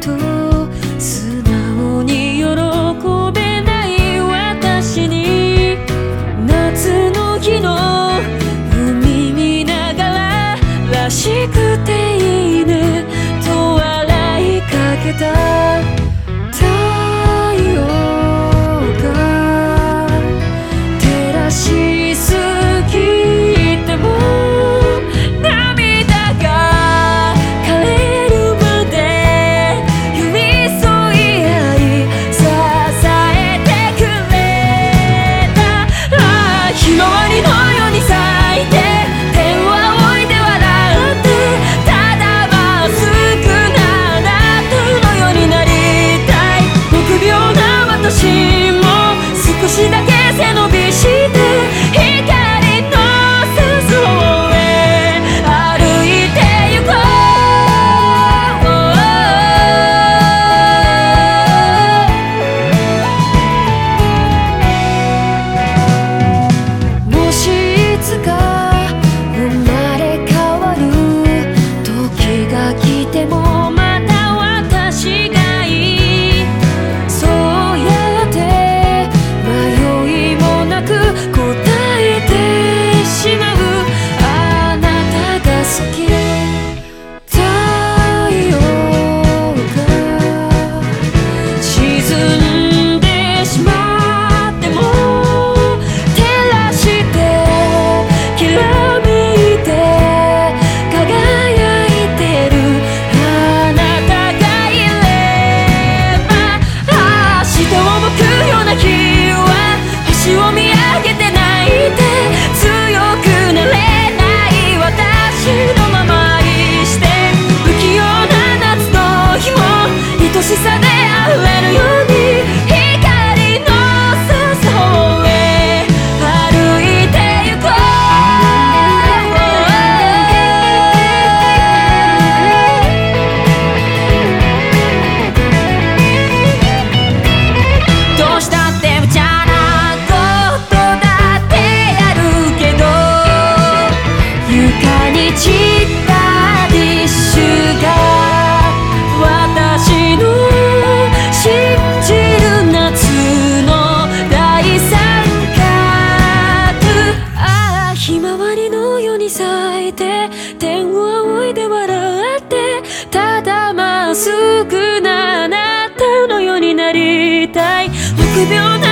と素直に喜べない私に夏の日の海見ながららしくていいねと笑いかけた。いても臆病な